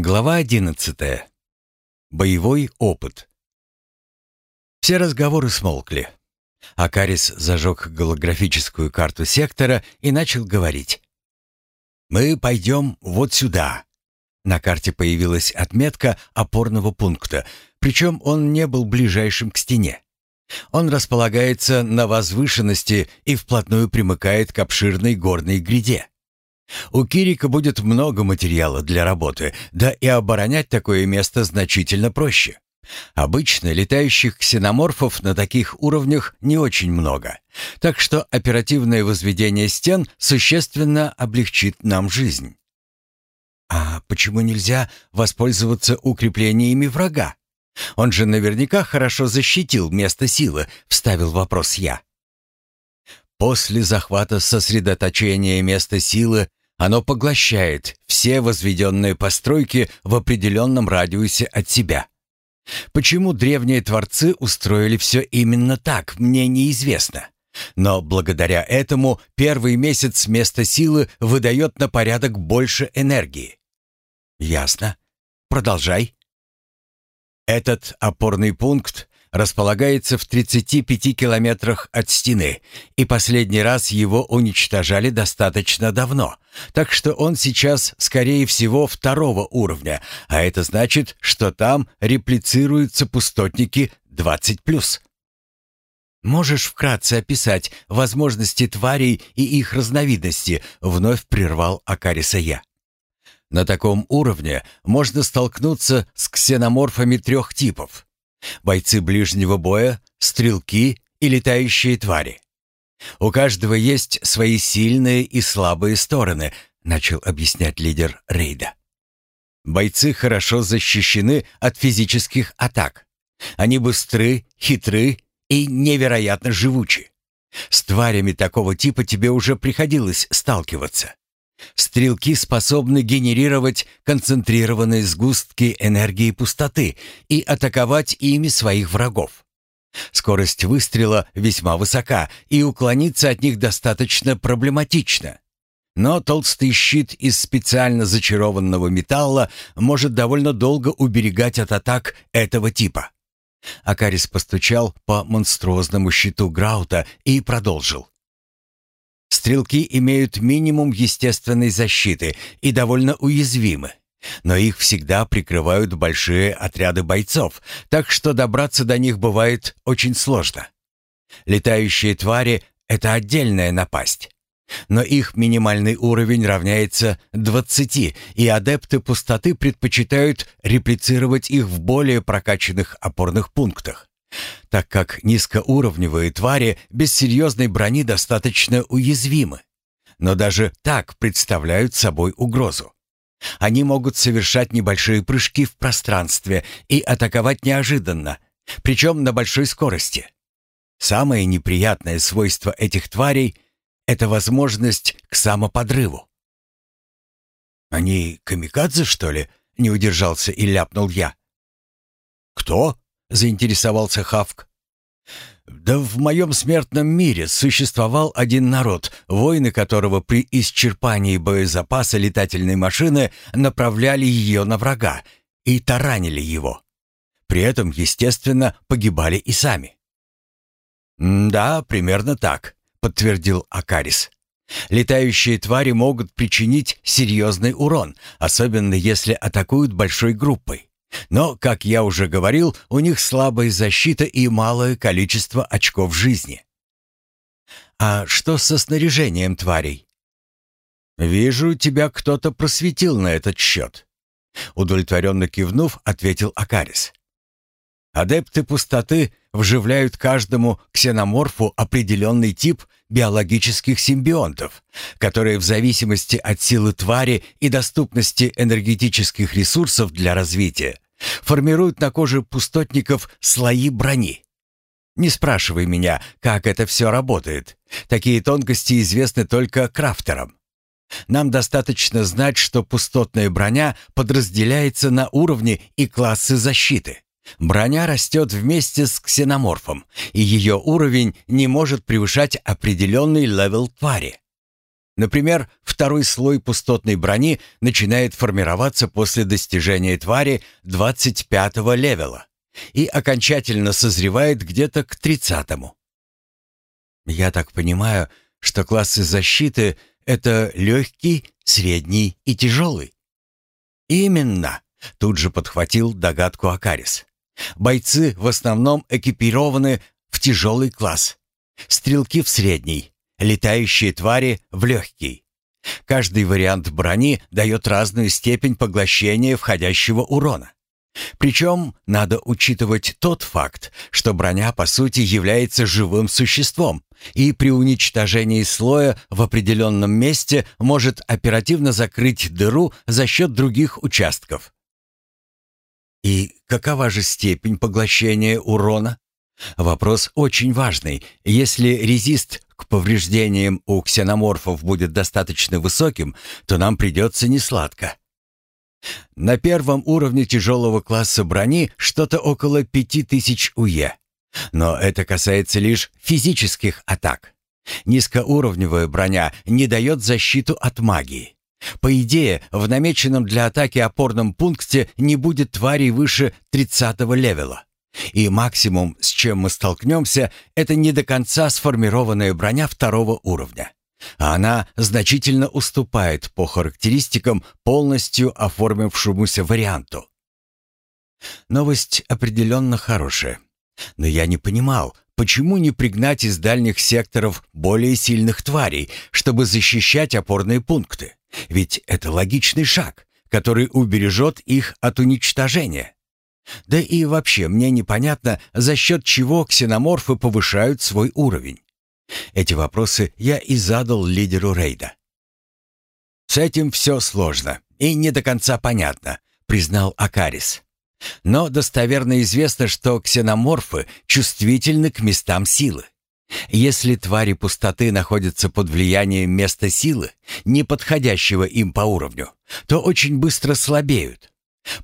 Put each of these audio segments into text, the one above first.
Глава одиннадцатая. Боевой опыт. Все разговоры смолкли. Акарис зажег голографическую карту сектора и начал говорить. «Мы пойдем вот сюда». На карте появилась отметка опорного пункта, причем он не был ближайшим к стене. Он располагается на возвышенности и вплотную примыкает к обширной горной гряде. У Кирика будет много материала для работы, да и оборонять такое место значительно проще. Обычно летающих ксеноморфов на таких уровнях не очень много, так что оперативное возведение стен существенно облегчит нам жизнь. А почему нельзя воспользоваться укреплениями врага? Он же наверняка хорошо защитил место силы, вставил вопрос я. После захвата сосредоточения места силы оно поглощает все возведенные постройки в определенном радиусе от себя. Почему древние творцы устроили все именно так, мне неизвестно. Но благодаря этому первый месяц места силы выдает на порядок больше энергии. Ясно. Продолжай. Этот опорный пункт располагается в 35 километрах от стены, и последний раз его уничтожали достаточно давно, так что он сейчас, скорее всего, второго уровня, а это значит, что там реплицируются пустотники 20+. «Можешь вкратце описать возможности тварей и их разновидности?» — вновь прервал Акариса я. На таком уровне можно столкнуться с ксеноморфами трех типов. Бойцы ближнего боя, стрелки и летающие твари. У каждого есть свои сильные и слабые стороны, начал объяснять лидер рейда. Бойцы хорошо защищены от физических атак. Они быстры, хитры и невероятно живучи. С тварями такого типа тебе уже приходилось сталкиваться. Стрелки способны генерировать концентрированные сгустки энергии пустоты и атаковать ими своих врагов. Скорость выстрела весьма высока, и уклониться от них достаточно проблематично. Но толстый щит из специально зачарованного металла может довольно долго уберегать от атак этого типа. Акарис постучал по монструозному щиту Граута и продолжил. Стрелки имеют минимум естественной защиты и довольно уязвимы. Но их всегда прикрывают большие отряды бойцов, так что добраться до них бывает очень сложно. Летающие твари — это отдельная напасть. Но их минимальный уровень равняется 20, и адепты пустоты предпочитают реплицировать их в более прокачанных опорных пунктах так как низкоуровневые твари без серьезной брони достаточно уязвимы, но даже так представляют собой угрозу. Они могут совершать небольшие прыжки в пространстве и атаковать неожиданно, причем на большой скорости. Самое неприятное свойство этих тварей — это возможность к самоподрыву. «Они камикадзе, что ли?» — не удержался и ляпнул я. «Кто?» — заинтересовался Хавк. «Да в моем смертном мире существовал один народ, воины которого при исчерпании боезапаса летательной машины направляли ее на врага и таранили его. При этом, естественно, погибали и сами». «Да, примерно так», — подтвердил Акарис. «Летающие твари могут причинить серьезный урон, особенно если атакуют большой группой. Но, как я уже говорил, у них слабая защита и малое количество очков жизни. А что со снаряжением тварей? Вижу, тебя кто-то просветил на этот счет. Удовлетворенно кивнув, ответил Акарис. Адепты пустоты вживляют каждому ксеноморфу определенный тип биологических симбионтов, которые в зависимости от силы твари и доступности энергетических ресурсов для развития формируют на коже пустотников слои брони. Не спрашивай меня, как это все работает. Такие тонкости известны только крафтерам. Нам достаточно знать, что пустотная броня подразделяется на уровни и классы защиты. Броня растет вместе с ксеноморфом, и ее уровень не может превышать определенный левел твари. Например, второй слой пустотной брони начинает формироваться после достижения твари 25-го левела и окончательно созревает где-то к 30-му. Я так понимаю, что классы защиты — это легкий, средний и тяжелый. Именно, тут же подхватил догадку Акарис. Бойцы в основном экипированы в тяжелый класс, стрелки в средний, летающие твари в легкий. Каждый вариант брони дает разную степень поглощения входящего урона. Причем надо учитывать тот факт, что броня по сути является живым существом и при уничтожении слоя в определенном месте может оперативно закрыть дыру за счет других участков. И какова же степень поглощения урона? Вопрос очень важный. Если резист к повреждениям у ксеноморфов будет достаточно высоким, то нам придется несладко. На первом уровне тяжелого класса брони что-то около 5000 УЕ. Но это касается лишь физических атак. Низкоуровневая броня не дает защиту от магии. По идее, в намеченном для атаки опорном пункте не будет тварей выше 30 левела. И максимум, с чем мы столкнемся, это не до конца сформированная броня второго уровня. А она значительно уступает по характеристикам полностью оформившемуся варианту. Новость определенно хорошая. Но я не понимал, почему не пригнать из дальних секторов более сильных тварей, чтобы защищать опорные пункты? Ведь это логичный шаг, который убережет их от уничтожения. Да и вообще мне непонятно, за счет чего ксеноморфы повышают свой уровень. Эти вопросы я и задал лидеру рейда. «С этим все сложно и не до конца понятно», — признал Акарис. «Но достоверно известно, что ксеноморфы чувствительны к местам силы. Если твари пустоты находятся под влиянием места силы, не подходящего им по уровню, то очень быстро слабеют.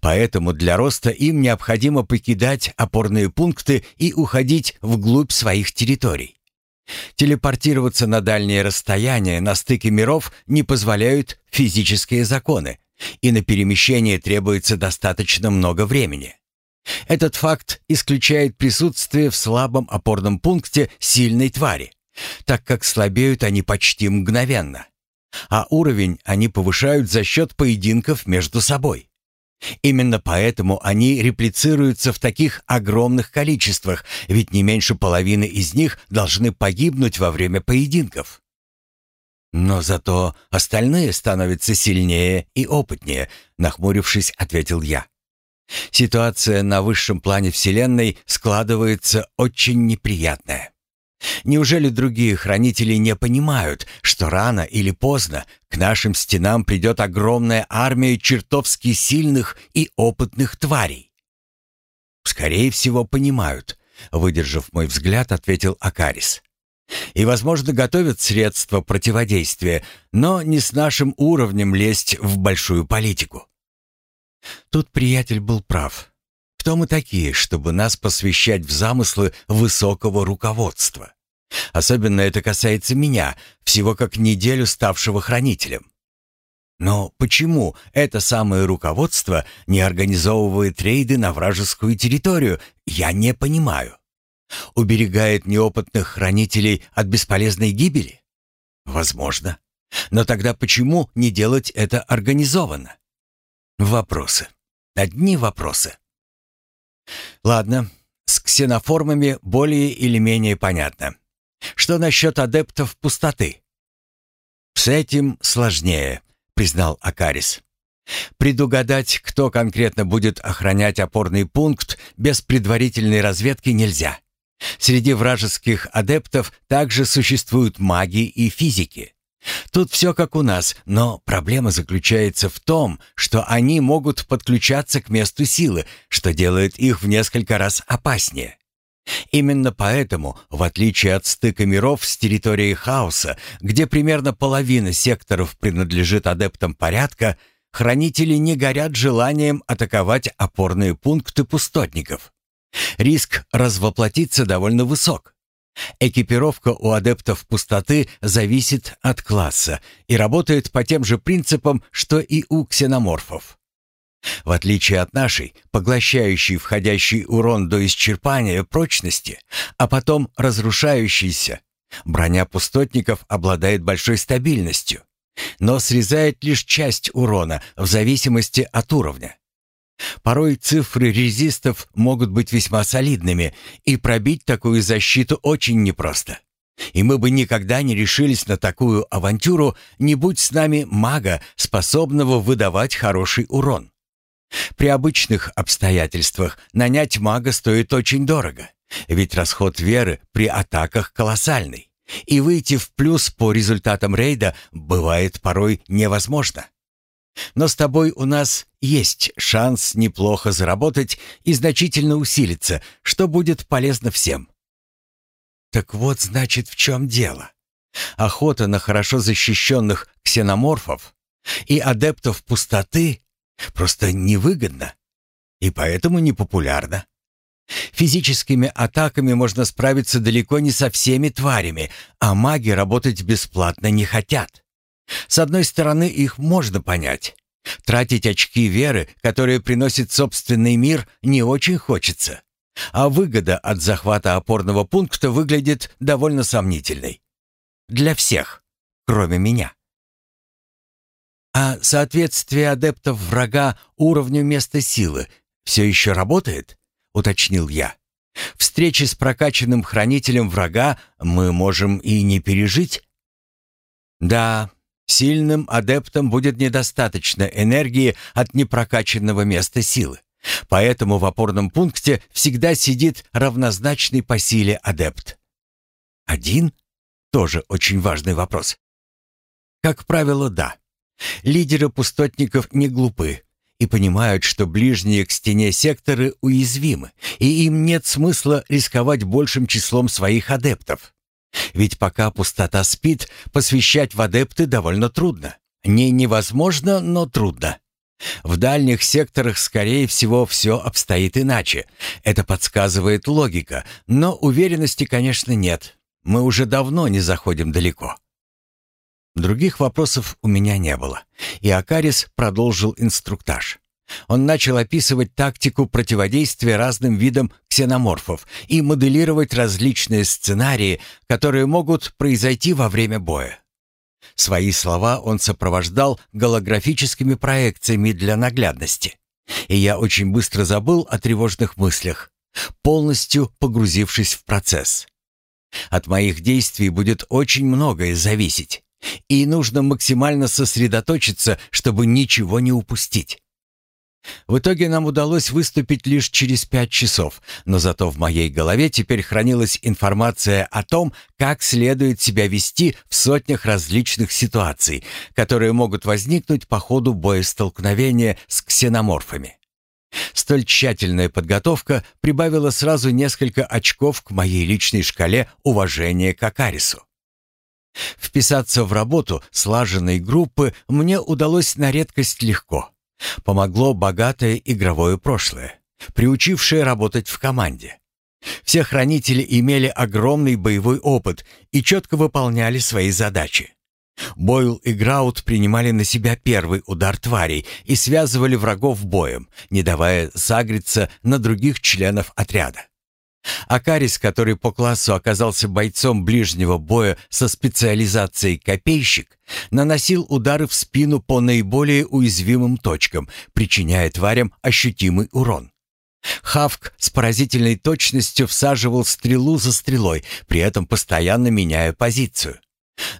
Поэтому для роста им необходимо покидать опорные пункты и уходить вглубь своих территорий. Телепортироваться на дальние расстояния на стыке миров не позволяют физические законы, и на перемещение требуется достаточно много времени. Этот факт исключает присутствие в слабом опорном пункте сильной твари, так как слабеют они почти мгновенно, а уровень они повышают за счет поединков между собой. Именно поэтому они реплицируются в таких огромных количествах, ведь не меньше половины из них должны погибнуть во время поединков. Но зато остальные становятся сильнее и опытнее, нахмурившись, ответил я. Ситуация на высшем плане Вселенной складывается очень неприятная. Неужели другие хранители не понимают, что рано или поздно к нашим стенам придет огромная армия чертовски сильных и опытных тварей? Скорее всего, понимают, выдержав мой взгляд, ответил Акарис. И, возможно, готовят средства противодействия, но не с нашим уровнем лезть в большую политику. Тут приятель был прав. Кто мы такие, чтобы нас посвящать в замыслы высокого руководства? Особенно это касается меня, всего как неделю ставшего хранителем. Но почему это самое руководство не организовывает рейды на вражескую территорию, я не понимаю. Уберегает неопытных хранителей от бесполезной гибели? Возможно. Но тогда почему не делать это организованно? Вопросы. Одни вопросы. Ладно, с ксеноформами более или менее понятно. Что насчет адептов пустоты? С этим сложнее, признал Акарис. Предугадать, кто конкретно будет охранять опорный пункт без предварительной разведки нельзя. Среди вражеских адептов также существуют маги и физики. Тут все как у нас, но проблема заключается в том, что они могут подключаться к месту силы, что делает их в несколько раз опаснее. Именно поэтому, в отличие от стыка миров с территорией хаоса, где примерно половина секторов принадлежит адептам порядка, хранители не горят желанием атаковать опорные пункты пустотников. Риск развоплотиться довольно высок. Экипировка у адептов пустоты зависит от класса и работает по тем же принципам, что и у ксеноморфов. В отличие от нашей, поглощающей входящий урон до исчерпания прочности, а потом разрушающейся, броня пустотников обладает большой стабильностью, но срезает лишь часть урона в зависимости от уровня. Порой цифры резистов могут быть весьма солидными, и пробить такую защиту очень непросто. И мы бы никогда не решились на такую авантюру, не будь с нами мага, способного выдавать хороший урон. При обычных обстоятельствах нанять мага стоит очень дорого, ведь расход веры при атаках колоссальный, и выйти в плюс по результатам рейда бывает порой невозможно. Но с тобой у нас есть шанс неплохо заработать и значительно усилиться, что будет полезно всем. Так вот, значит, в чем дело. Охота на хорошо защищенных ксеноморфов и адептов пустоты просто невыгодна и поэтому непопулярна. Физическими атаками можно справиться далеко не со всеми тварями, а маги работать бесплатно не хотят. С одной стороны, их можно понять. Тратить очки веры, которые приносит собственный мир, не очень хочется. А выгода от захвата опорного пункта выглядит довольно сомнительной. Для всех, кроме меня. А соответствие адептов врага уровню места силы все еще работает? Уточнил я. Встречи с прокачанным хранителем врага мы можем и не пережить? Да, Сильным адептам будет недостаточно энергии от непрокачанного места силы. Поэтому в опорном пункте всегда сидит равнозначный по силе адепт. Один? Тоже очень важный вопрос. Как правило, да. Лидеры пустотников не глупы и понимают, что ближние к стене секторы уязвимы, и им нет смысла рисковать большим числом своих адептов. Ведь пока пустота спит, посвящать в адепты довольно трудно. Не невозможно, но трудно. В дальних секторах, скорее всего, все обстоит иначе. Это подсказывает логика, но уверенности, конечно, нет. Мы уже давно не заходим далеко. Других вопросов у меня не было, и Акарис продолжил инструктаж. Он начал описывать тактику противодействия разным видам ксеноморфов и моделировать различные сценарии, которые могут произойти во время боя. Свои слова он сопровождал голографическими проекциями для наглядности. И я очень быстро забыл о тревожных мыслях, полностью погрузившись в процесс. От моих действий будет очень многое зависеть, и нужно максимально сосредоточиться, чтобы ничего не упустить. В итоге нам удалось выступить лишь через пять часов, но зато в моей голове теперь хранилась информация о том, как следует себя вести в сотнях различных ситуаций, которые могут возникнуть по ходу боестолкновения с ксеноморфами. Столь тщательная подготовка прибавила сразу несколько очков к моей личной шкале уважения к Акарису. Вписаться в работу слаженной группы мне удалось на редкость легко. Помогло богатое игровое прошлое, приучившее работать в команде. Все хранители имели огромный боевой опыт и четко выполняли свои задачи. Бойл и Граут принимали на себя первый удар тварей и связывали врагов боем, не давая сагриться на других членов отряда. Акарис, который по классу оказался бойцом ближнего боя со специализацией «копейщик», наносил удары в спину по наиболее уязвимым точкам, причиняя тварям ощутимый урон. Хавк с поразительной точностью всаживал стрелу за стрелой, при этом постоянно меняя позицию.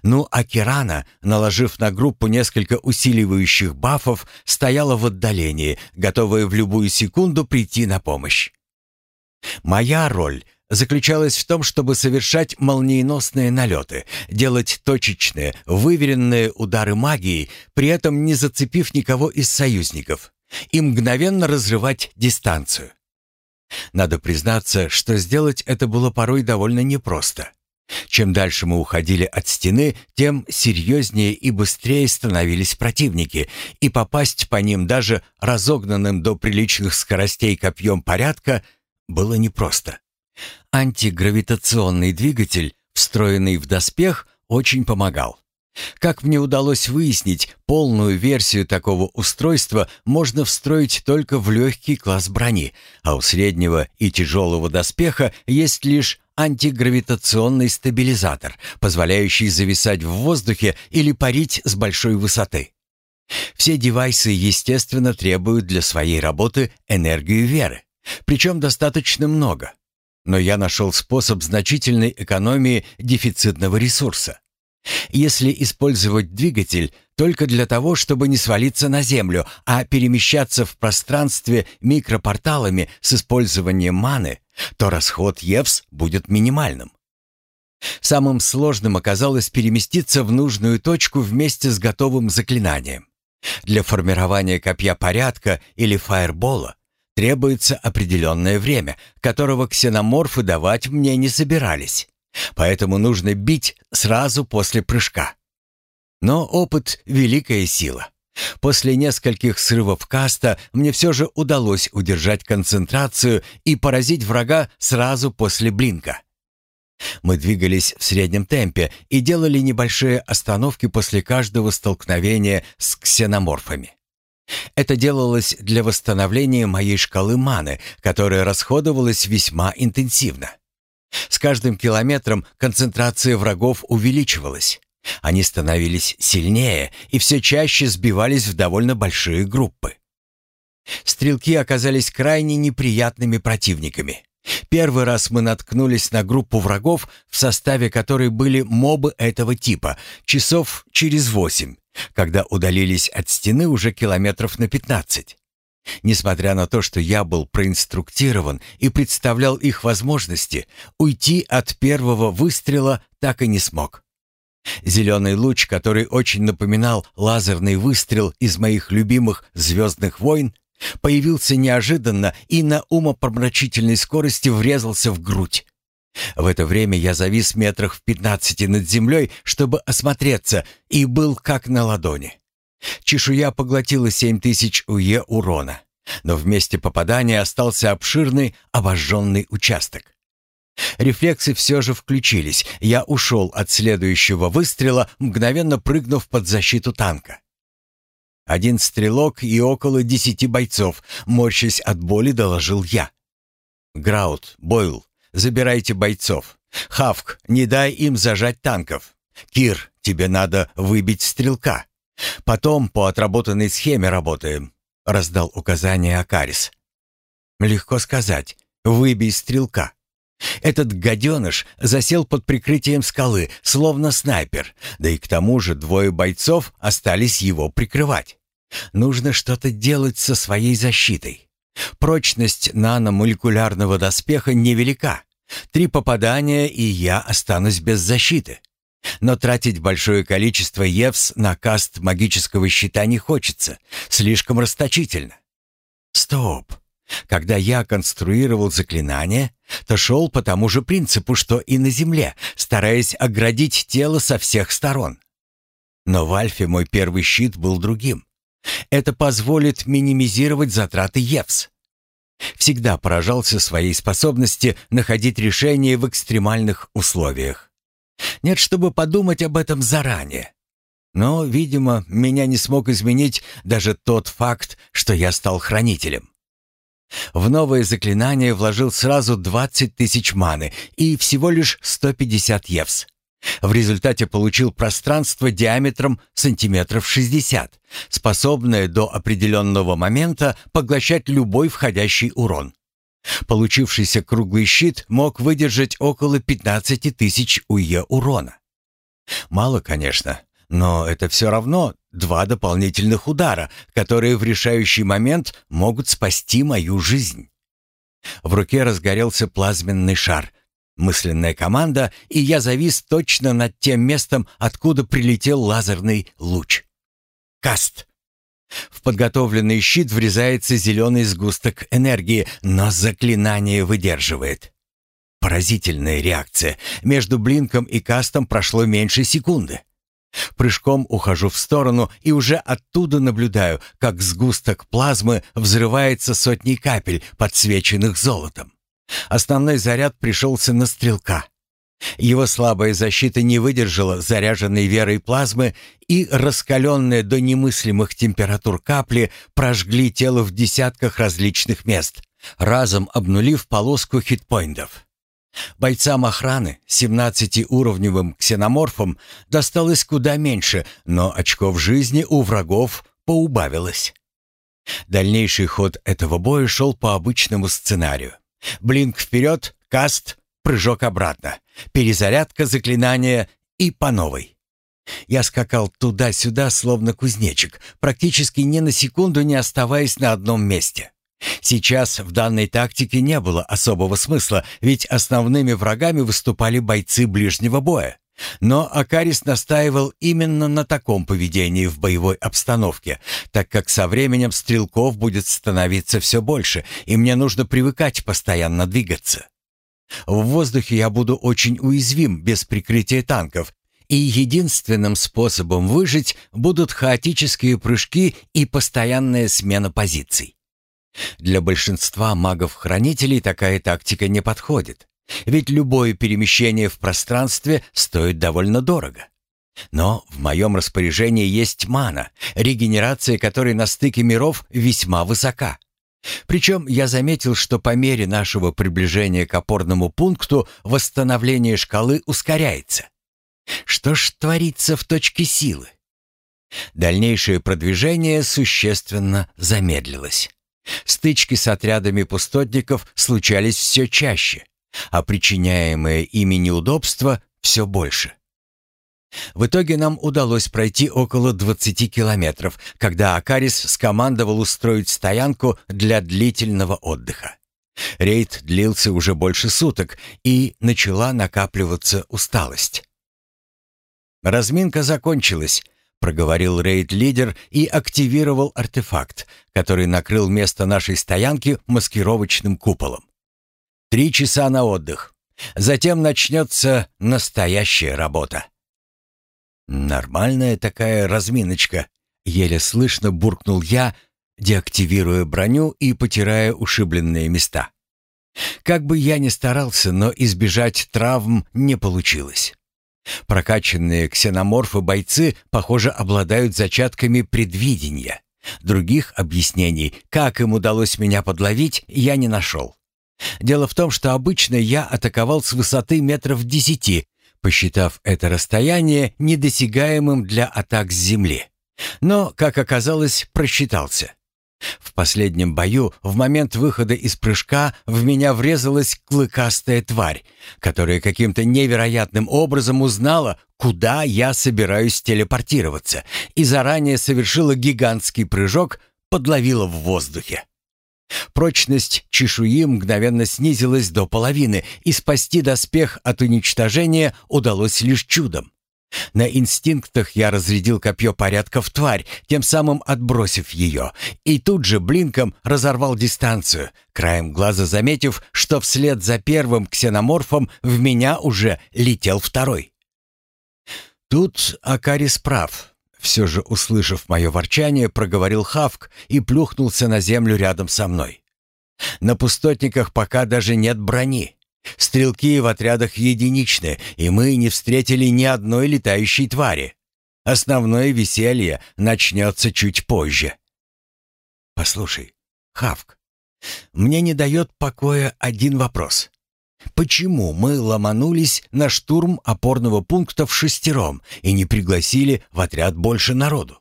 Ну а Кирана, наложив на группу несколько усиливающих бафов, стояла в отдалении, готовая в любую секунду прийти на помощь. Моя роль заключалась в том, чтобы совершать молниеносные налеты, делать точечные, выверенные удары магии, при этом не зацепив никого из союзников, и мгновенно разрывать дистанцию. Надо признаться, что сделать это было порой довольно непросто. Чем дальше мы уходили от стены, тем серьезнее и быстрее становились противники, и попасть по ним даже разогнанным до приличных скоростей копьем порядка было непросто. Антигравитационный двигатель, встроенный в доспех, очень помогал. Как мне удалось выяснить, полную версию такого устройства можно встроить только в легкий класс брони, а у среднего и тяжелого доспеха есть лишь антигравитационный стабилизатор, позволяющий зависать в воздухе или парить с большой высоты. Все девайсы, естественно, требуют для своей работы энергию веры, причем достаточно много. Но я нашел способ значительной экономии дефицитного ресурса. Если использовать двигатель только для того, чтобы не свалиться на Землю, а перемещаться в пространстве микропорталами с использованием маны, то расход ЕВС будет минимальным. Самым сложным оказалось переместиться в нужную точку вместе с готовым заклинанием. Для формирования копья порядка или фаербола требуется определенное время, которого ксеноморфы давать мне не собирались. Поэтому нужно бить сразу после прыжка. Но опыт — великая сила. После нескольких срывов каста мне все же удалось удержать концентрацию и поразить врага сразу после блинка. Мы двигались в среднем темпе и делали небольшие остановки после каждого столкновения с ксеноморфами. Это делалось для восстановления моей шкалы маны, которая расходовалась весьма интенсивно. С каждым километром концентрация врагов увеличивалась. Они становились сильнее и все чаще сбивались в довольно большие группы. Стрелки оказались крайне неприятными противниками. Первый раз мы наткнулись на группу врагов, в составе которой были мобы этого типа, часов через восемь, когда удалились от стены уже километров на пятнадцать. Несмотря на то, что я был проинструктирован и представлял их возможности, уйти от первого выстрела так и не смог. Зеленый луч, который очень напоминал лазерный выстрел из моих любимых «Звездных войн», появился неожиданно и на умопромрачительной скорости врезался в грудь. В это время я завис метрах в пятнадцати над землей, чтобы осмотреться, и был как на ладони. Чешуя поглотила семь тысяч УЕ урона, но в попадания остался обширный обожженный участок. Рефлексы все же включились. Я ушел от следующего выстрела, мгновенно прыгнув под защиту танка. Один стрелок и около десяти бойцов, морщась от боли, доложил я. «Граут, Бойл, забирайте бойцов. Хавк, не дай им зажать танков. Кир, тебе надо выбить стрелка. Потом по отработанной схеме работаем», — раздал указание Акарис. «Легко сказать. Выбей стрелка». Этот гаденыш засел под прикрытием скалы, словно снайпер, да и к тому же двое бойцов остались его прикрывать. Нужно что-то делать со своей защитой. Прочность наномолекулярного доспеха невелика. Три попадания, и я останусь без защиты. Но тратить большое количество ЕВС на каст магического щита не хочется. Слишком расточительно. Стоп. Когда я конструировал заклинание, то шел по тому же принципу, что и на Земле, стараясь оградить тело со всех сторон. Но в Альфе мой первый щит был другим. Это позволит минимизировать затраты ЕВС. Всегда поражался своей способности находить решения в экстремальных условиях. Нет, чтобы подумать об этом заранее. Но, видимо, меня не смог изменить даже тот факт, что я стал хранителем. В новое заклинание вложил сразу 20 тысяч маны и всего лишь 150 евс. В результате получил пространство диаметром сантиметров 60, способное до определенного момента поглощать любой входящий урон. Получившийся круглый щит мог выдержать около 15 тысяч УЕ урона. Мало, конечно, но это все равно два дополнительных удара, которые в решающий момент могут спасти мою жизнь. В руке разгорелся плазменный шар. Мысленная команда, и я завис точно над тем местом, откуда прилетел лазерный луч. Каст. В подготовленный щит врезается зеленый сгусток энергии, но заклинание выдерживает. Поразительная реакция. Между блинком и кастом прошло меньше секунды. Прыжком ухожу в сторону и уже оттуда наблюдаю, как сгусток плазмы взрывается сотней капель, подсвеченных золотом. Основной заряд пришелся на стрелка. Его слабая защита не выдержала заряженной верой плазмы, и раскаленные до немыслимых температур капли прожгли тело в десятках различных мест, разом обнулив полоску хитпоинтов. Бойцам охраны, 17-уровневым ксеноморфам, досталось куда меньше, но очков жизни у врагов поубавилось. Дальнейший ход этого боя шел по обычному сценарию. Блинк вперед, каст, прыжок обратно, перезарядка заклинания и по новой. Я скакал туда-сюда, словно кузнечик, практически ни на секунду не оставаясь на одном месте. Сейчас в данной тактике не было особого смысла, ведь основными врагами выступали бойцы ближнего боя. Но Акарис настаивал именно на таком поведении в боевой обстановке, так как со временем стрелков будет становиться все больше, и мне нужно привыкать постоянно двигаться. В воздухе я буду очень уязвим без прикрытия танков, и единственным способом выжить будут хаотические прыжки и постоянная смена позиций. Для большинства магов-хранителей такая тактика не подходит, ведь любое перемещение в пространстве стоит довольно дорого. Но в моем распоряжении есть мана, регенерация которой на стыке миров весьма высока. Причем я заметил, что по мере нашего приближения к опорному пункту восстановление шкалы ускоряется. Что ж творится в точке силы? Дальнейшее продвижение существенно замедлилось. Стычки с отрядами пустотников случались все чаще, а причиняемое ими неудобство все больше. В итоге нам удалось пройти около 20 километров, когда Акарис скомандовал устроить стоянку для длительного отдыха. Рейд длился уже больше суток, и начала накапливаться усталость. «Разминка закончилась», — проговорил рейд-лидер и активировал артефакт, который накрыл место нашей стоянки маскировочным куполом. «Три часа на отдых. Затем начнется настоящая работа». «Нормальная такая разминочка», — еле слышно буркнул я, деактивируя броню и потирая ушибленные места. Как бы я ни старался, но избежать травм не получилось. Прокачанные ксеноморфы-бойцы, похоже, обладают зачатками предвидения. Других объяснений, как им удалось меня подловить, я не нашел. Дело в том, что обычно я атаковал с высоты метров десяти, посчитав это расстояние недосягаемым для атак с земли. Но, как оказалось, просчитался. В последнем бою, в момент выхода из прыжка, в меня врезалась клыкастая тварь, которая каким-то невероятным образом узнала, куда я собираюсь телепортироваться, и заранее совершила гигантский прыжок, подловила в воздухе. Прочность чешуи мгновенно снизилась до половины, и спасти доспех от уничтожения удалось лишь чудом. На инстинктах я разрядил копье порядка в тварь, тем самым отбросив ее, и тут же блинком разорвал дистанцию, краем глаза заметив, что вслед за первым ксеноморфом в меня уже летел второй. Тут Акарис прав. Все же, услышав мое ворчание, проговорил Хавк и плюхнулся на землю рядом со мной. На пустотниках пока даже нет брони. Стрелки в отрядах единичны, и мы не встретили ни одной летающей твари. Основное веселье начнется чуть позже. Послушай, Хавк, мне не дает покоя один вопрос. Почему мы ломанулись на штурм опорного пункта в шестером и не пригласили в отряд больше народу?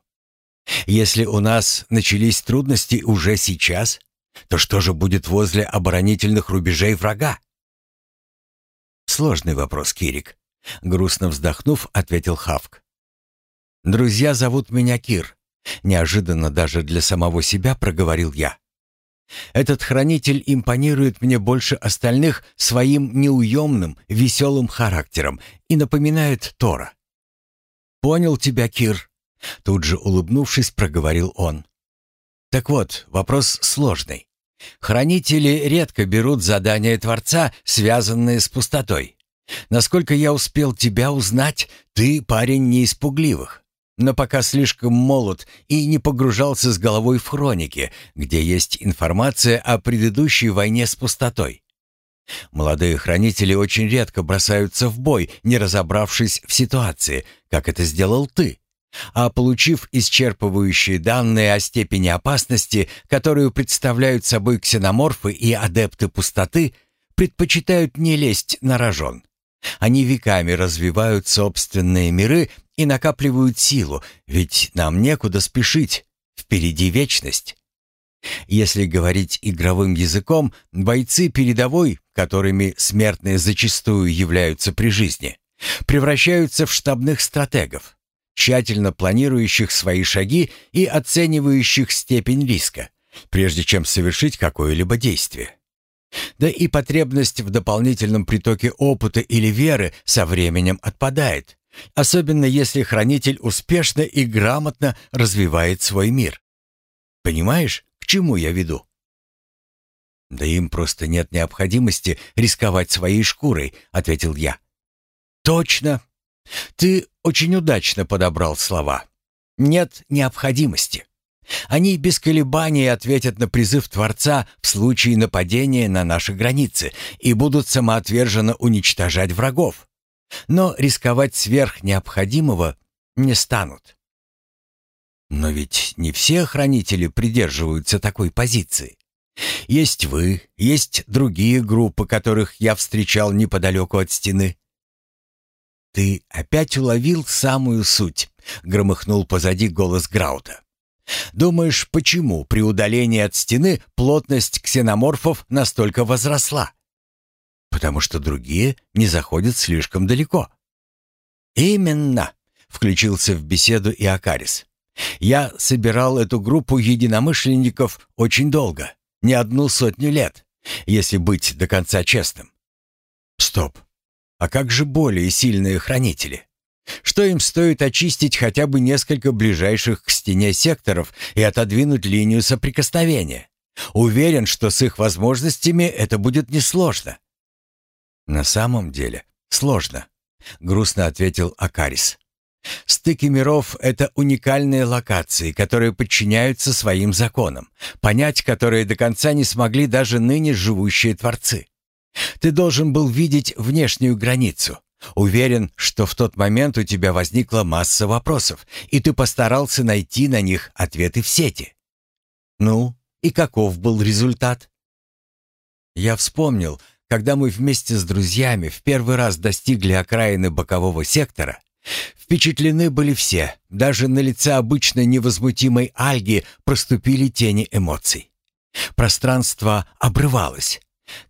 Если у нас начались трудности уже сейчас, то что же будет возле оборонительных рубежей врага? Сложный вопрос, Кирик. Грустно вздохнув, ответил Хавк. Друзья зовут меня Кир. Неожиданно даже для самого себя проговорил я. Этот хранитель импонирует мне больше остальных своим неуемным, веселым характером и напоминает Тора. «Понял тебя, Кир», — тут же улыбнувшись, проговорил он. «Так вот, вопрос сложный. Хранители редко берут задания Творца, связанные с пустотой. Насколько я успел тебя узнать, ты парень не из пугливых но пока слишком молод и не погружался с головой в хроники, где есть информация о предыдущей войне с пустотой. Молодые хранители очень редко бросаются в бой, не разобравшись в ситуации, как это сделал ты. А получив исчерпывающие данные о степени опасности, которую представляют собой ксеноморфы и адепты пустоты, предпочитают не лезть на рожон. Они веками развивают собственные миры и накапливают силу, ведь нам некуда спешить, впереди вечность. Если говорить игровым языком, бойцы передовой, которыми смертные зачастую являются при жизни, превращаются в штабных стратегов, тщательно планирующих свои шаги и оценивающих степень риска, прежде чем совершить какое-либо действие. Да и потребность в дополнительном притоке опыта или веры со временем отпадает, особенно если хранитель успешно и грамотно развивает свой мир. Понимаешь, к чему я веду? Да им просто нет необходимости рисковать своей шкурой, ответил я. Точно. Ты очень удачно подобрал слова. Нет необходимости. Они без колебаний ответят на призыв Творца в случае нападения на наши границы и будут самоотверженно уничтожать врагов. Но рисковать сверх необходимого не станут. Но ведь не все хранители придерживаются такой позиции. Есть вы, есть другие группы, которых я встречал неподалеку от стены. «Ты опять уловил самую суть», — громыхнул позади голос Граута. Думаешь, почему при удалении от стены плотность ксеноморфов настолько возросла? Потому что другие не заходят слишком далеко. Именно, включился в беседу и Акарис. Я собирал эту группу единомышленников очень долго, не одну сотню лет, если быть до конца честным. Стоп. А как же более сильные хранители? Что им стоит очистить хотя бы несколько ближайших к стене секторов и отодвинуть линию соприкосновения? Уверен, что с их возможностями это будет несложно. На самом деле сложно, грустно ответил Акарис. Стыки миров — это уникальные локации, которые подчиняются своим законам, понять которые до конца не смогли даже ныне живущие творцы. Ты должен был видеть внешнюю границу, Уверен, что в тот момент у тебя возникла масса вопросов, и ты постарался найти на них ответы в сети. Ну, и каков был результат? Я вспомнил, когда мы вместе с друзьями в первый раз достигли окраины бокового сектора, впечатлены были все, даже на лице обычно невозмутимой Альги проступили тени эмоций. Пространство обрывалось,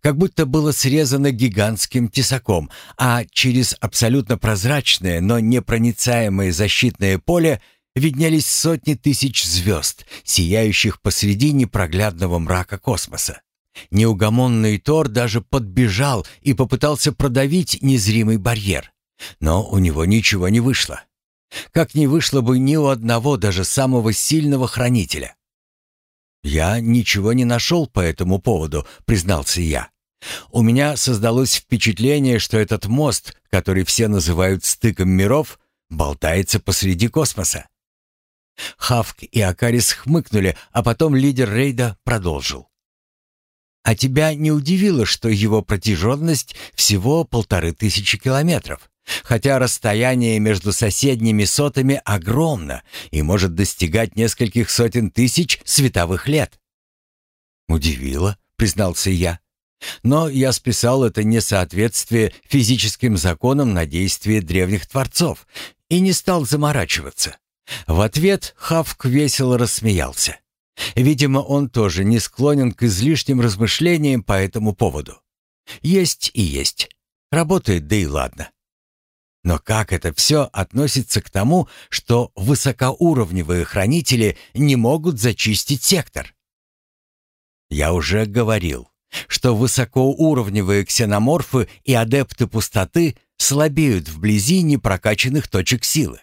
как будто было срезано гигантским тесаком, а через абсолютно прозрачное, но непроницаемое защитное поле виднелись сотни тысяч звезд, сияющих посреди непроглядного мрака космоса. Неугомонный Тор даже подбежал и попытался продавить незримый барьер. Но у него ничего не вышло. Как не вышло бы ни у одного даже самого сильного хранителя. «Я ничего не нашел по этому поводу», — признался я. «У меня создалось впечатление, что этот мост, который все называют стыком миров, болтается посреди космоса». Хавк и Акарис хмыкнули, а потом лидер рейда продолжил. «А тебя не удивило, что его протяженность всего полторы тысячи километров?» Хотя расстояние между соседними сотами огромно и может достигать нескольких сотен тысяч световых лет. «Удивило», — признался я. «Но я списал это несоответствие физическим законам на действие древних творцов и не стал заморачиваться». В ответ Хавк весело рассмеялся. Видимо, он тоже не склонен к излишним размышлениям по этому поводу. Есть и есть. Работает, да и ладно. Но как это все относится к тому, что высокоуровневые хранители не могут зачистить сектор? Я уже говорил, что высокоуровневые ксеноморфы и адепты пустоты слабеют вблизи непрокачанных точек силы.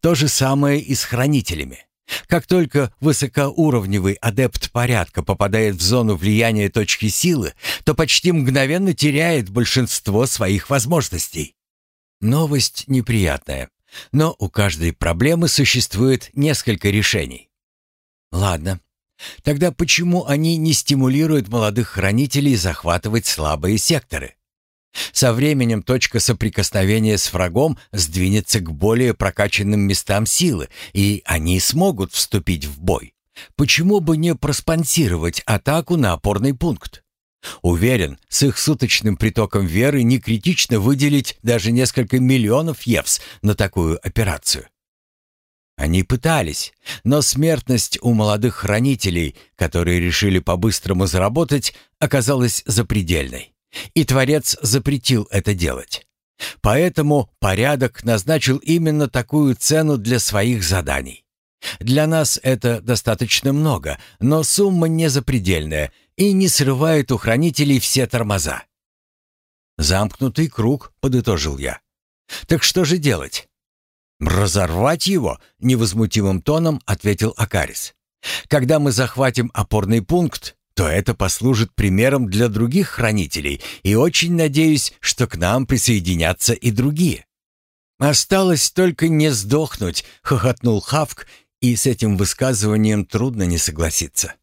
То же самое и с хранителями. Как только высокоуровневый адепт порядка попадает в зону влияния точки силы, то почти мгновенно теряет большинство своих возможностей. Новость неприятная, но у каждой проблемы существует несколько решений. Ладно, Тогда почему они не стимулируют молодых хранителей захватывать слабые секторы? Со временем точка соприкосновения с врагом сдвинется к более прокачанным местам силы, и они смогут вступить в бой. Почему бы не проспонсировать атаку на опорный пункт? Уверен, с их суточным притоком веры не критично выделить даже несколько миллионов евс на такую операцию. Они пытались, но смертность у молодых хранителей, которые решили по-быстрому заработать, оказалась запредельной. И Творец запретил это делать. Поэтому порядок назначил именно такую цену для своих заданий. Для нас это достаточно много, но сумма не запредельная и не срывает у хранителей все тормоза. «Замкнутый круг», — подытожил я. «Так что же делать?» «Разорвать его?» — невозмутимым тоном ответил Акарис. «Когда мы захватим опорный пункт, то это послужит примером для других хранителей, и очень надеюсь, что к нам присоединятся и другие». «Осталось только не сдохнуть», — хохотнул Хавк, и с этим высказыванием трудно не согласиться.